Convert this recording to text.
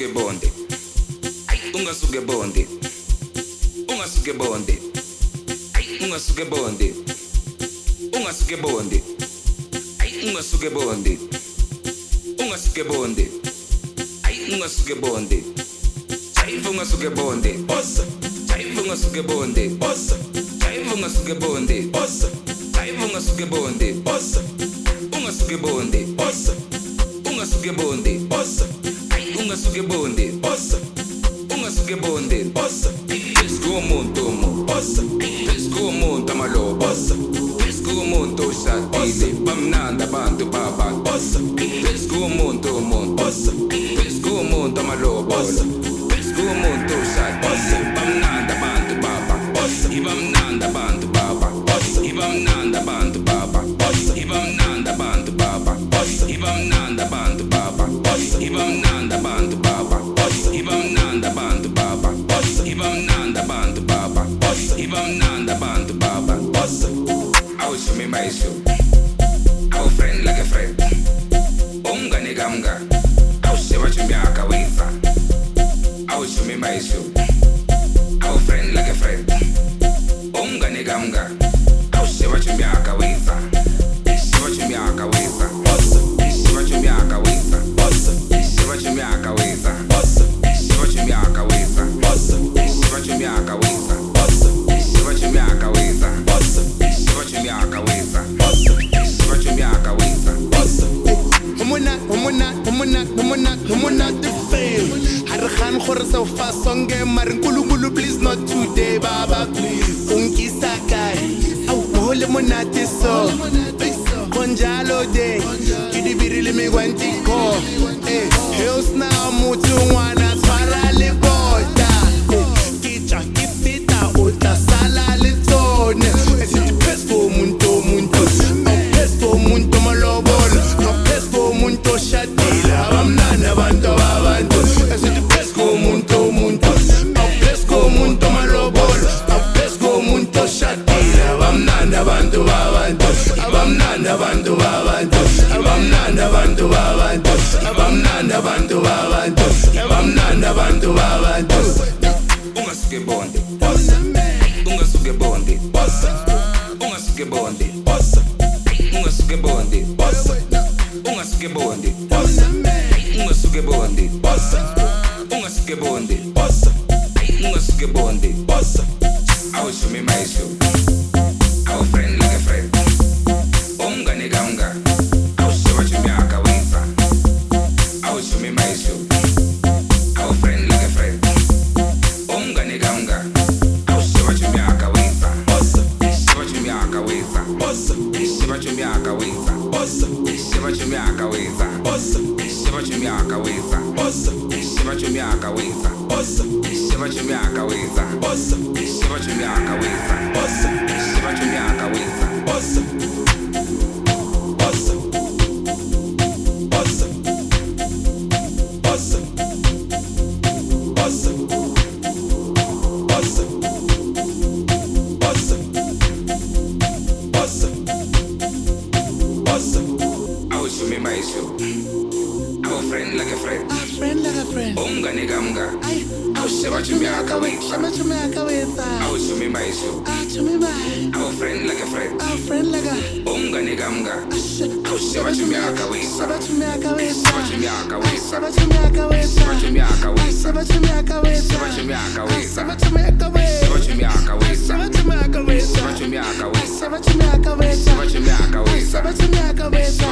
ungasuke bonde. Ayi ungasuke bonde. Ungasuke bonde. Ayi ungasuke bonde. Ungasuke bonde. Ayi ungasuke bonde. Ungasuke bonde. Ayi ungasuke bonde. Jayiva ungasuke bonde. Bossa, jayiva ungasuke bonde. Bossa, jayiva ungasuke bonde. Bossa, jayiva ungasuke bonde. Bossa, ungasuke bonde. Bossa, ungasuke bonde. Ayi ungasuke ebondeni ungasuke ebondeni phezu komuntu omu osa, komuntu amalobo phezu komuntu oshadile bamnandi abantu babantu phezu komuntu omuntu phezu komuntu amalobolo phezu komuntu oshadile bamnandi abantu baba ibamnanda bantu. Ibang nanda bantu babang Boss. Me my maisu Our friend like a friend. Unga ni gamga. Aw sewa chumbi akawisa Aw sumi o monate o monate o monate fela ga re gane gore seo fa songe mare nkulungulu please not today baba please. O nkisa kae? Ao monate so. Konjalo de. Ke dibiri le megwantikgo e eh, heos na motho ngwana tshwara abantu babantu. Abamnandi abantu babantu. ungasuke bonde ungasuke bonde ungasuke bonde ungasuke bonde ungasuke bonde ungasuke bonde ungasuke bonde ungasuke bonde kaweza sivatumia kaweza sivatumia kaweza sivatumia kaweza Awesome. Awesome. Awesome. Awesome. Awesome. Awesome. Awesome. Awesome. Awesome. Awu friend like a friend A friend like a friend. umngane kamngane Ay, awushebatsho myaka wisa Shama chuma yakaweza. awusho me maisho Ah, chumi bye. awu friend like a friend A friend like a. umngane kamngane Shit. awushebatsho myaka wisa Shama chuma yakaweza. shebatsho myaka wisa Shama chuma yakaweza. shebatsho myaka wisa Shama chuma yakaweza. shebatsho myaka wisa Shama chuma yakaweza. shebatsho myaka wisa Shama chuma yakaweza.